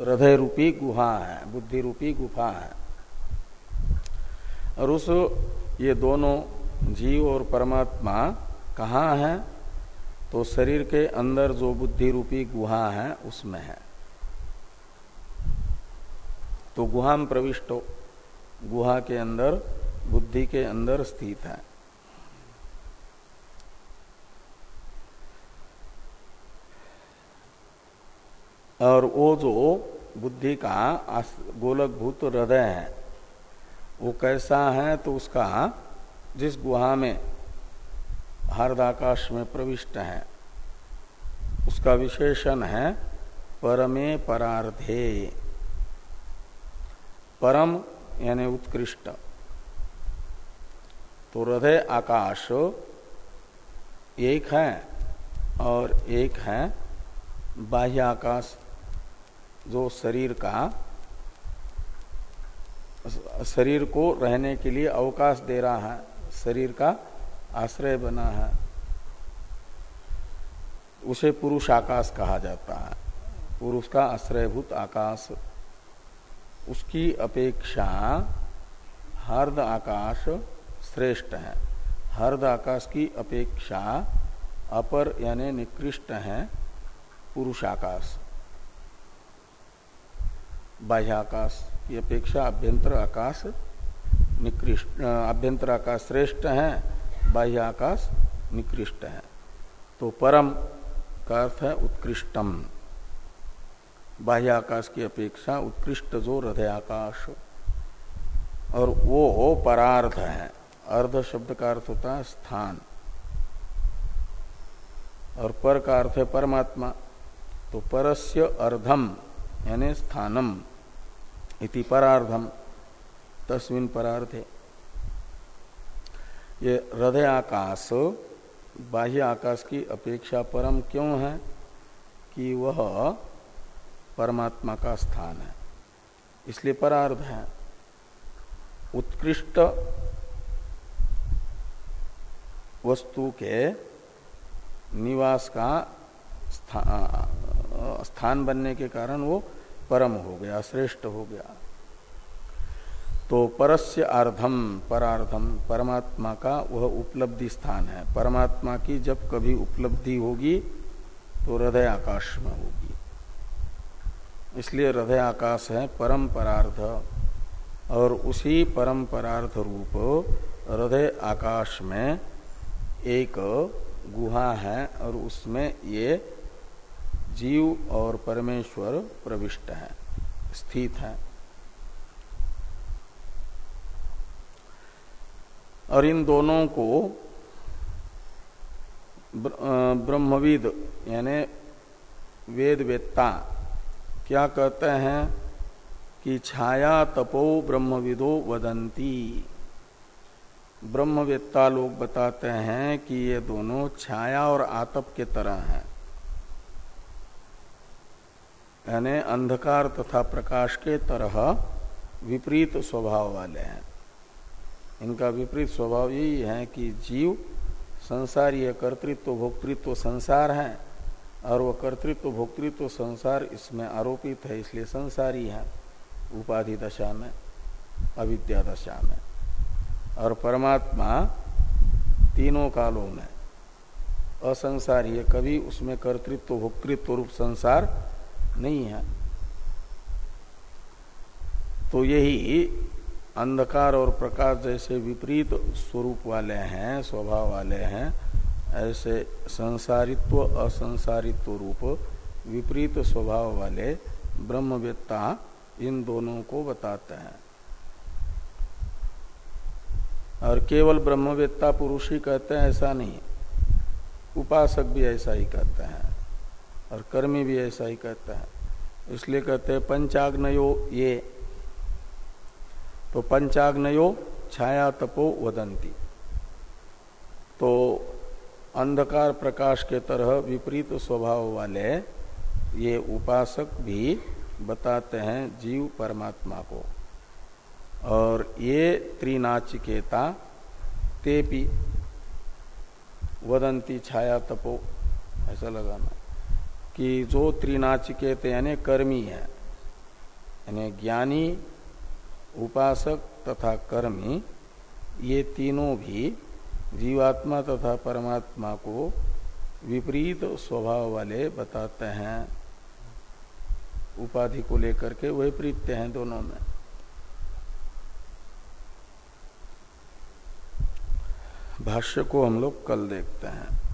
हृदय रूपी गुहा है बुद्धि रूपी गुफा है। और उस, ये दोनों जीव और परमात्मा कहाँ है? तो शरीर के अंदर जो बुद्धि रूपी गुहा है, उसमें है। तो गुहाम प्रविष्टो गुहा के अंदर, बुद्धि के अंदर स्थित है। और वो जो बुद्धि का गोलक भूत हृदय है, वो कैसा है तो उसका जिस गुहा में, हार्दाकाश में प्रविष्ट है, उसका विशेषण है परमे परार्धे। परम यानी उत्कृष्ट। तो हृदय आकाश एक है और एक है बाह्य आकाश। जो शरीर का, शरीर को रहने के लिए अवकाश दे रहा है, शरीर का आश्रय बना है, उसे पुरुष आकाश कहा जाता है। पुरुष का आश्रयभूत आकाश, उसकी अपेक्षा हर्द आकाश श्रेष्ठ है। हर्द आकाश की अपेक्षा अपर यानी निकृष्ट है पुरुष आकाश। बाह्य आकाश की अपेक्षा अभ्यंतर आकाश निकृष्ट अभ्यंतर आकाश श्रेष्ठ है बाह्य आकाश निकृष्ट है। तो परम का अर्थ है उत्कृष्टम। बाह्य आकाश की अपेक्षा उत्कृष्ट जो हृदय आकाश और वो हो परार्थ है। अर्ध शब्द का अर्थ होता है स्थान। और पर का अर्थ है परमात्मा। तो परस्य अर्धम यानी स्थानम इति परार्धम तस्मिन परार्थे ये हृदय आकाश बाह्य आकाश की अपेक्षा परम क्यों है कि वह परमात्मा का स्थान है? इसलिए परार्ध है। उत्कृष्ट वस्तु के निवास का स्था, स्थान बनने के कारण वो परम हो गया, श्रेष्ठ हो गया। तो परस्य अर्धम परार्धम, परमात्मा का वह उपलब्धि स्थान है। परमात्मा की जब कभी उपलब्धि होगी तो हृदय आकाश में होगी। इसलिए हृदय आकाश है परम परार्ध, और उसी परम परार्थ रूप हृदय आकाश में एक गुहा है, और उसमें ये जीव और परमेश्वर प्रविष्ट है, स्थित है। और इन दोनों को ब्रह्मविद यानी वेद वेत्ता क्या कहते हैं कि छाया तपो ब्रह्मविदो वदंती। ब्रह्मवेत्ता लोग बताते हैं कि ये दोनों छाया और आतप के तरह हैं। यानी अंधकार तथा प्रकाश के तरह विपरीत स्वभाव वाले हैं। इनका विपरीत स्वभाव यही है कि जीव संसारीय कर्तृत्व, भोक्तृत्व संसार है और वह कर्तृत्व, भोक्तृत्व संसार इसमें आरोपित है, इसलिए संसारी है, उपाधि दशा में, अविद्या दशा में। और परमात्मा तीनों कालों में, असंसारी है, कभी उसमें कर्तृत्व, भोक्तृत्व रूप संसार नहीं है। तो यही अंधकार और प्रकाश जैसे विपरीत स्वरूप वाले हैं, स्वभाव वाले हैं, ऐसे संसारित्व, असंसारित्व रूप, विपरीत स्वभाव वाले ब्रह्मवेत्ता इन दोनों को बताते हैं। और केवल ब्रह्मवेत्ता पुरुष ही कहते हैं, ऐसा नहीं। उपासक भी ऐसा ही कहते हैं। और कर्मी भी ऐसा ही कहते हैं। इसलिए कहते हैं, पंचाग्नयो ये। तो पंचाग्नयो छाया तपो वदंती। तो अंधकार प्रकाश के तरह विपरीत स्वभाव वाले ये उपासक भी बताते हैं जीव परमात्मा को। और ये त्रिनाचिकेता तेपी, वदंती छाया तपो, ऐसा लगाना। कि जो त्रिनाचिकेत यानी कर्मी है, यानी ज्ञानी, उपासक तथा कर्मी, ये तीनों भी जीवात्मा तथा परमात्मा को विपरीत स्वभाव वाले बताते हैं। उपाधि को लेकर के वही प्रीत्य हैं दोनों में। भाष्य को हम लोग कल देखते हैं।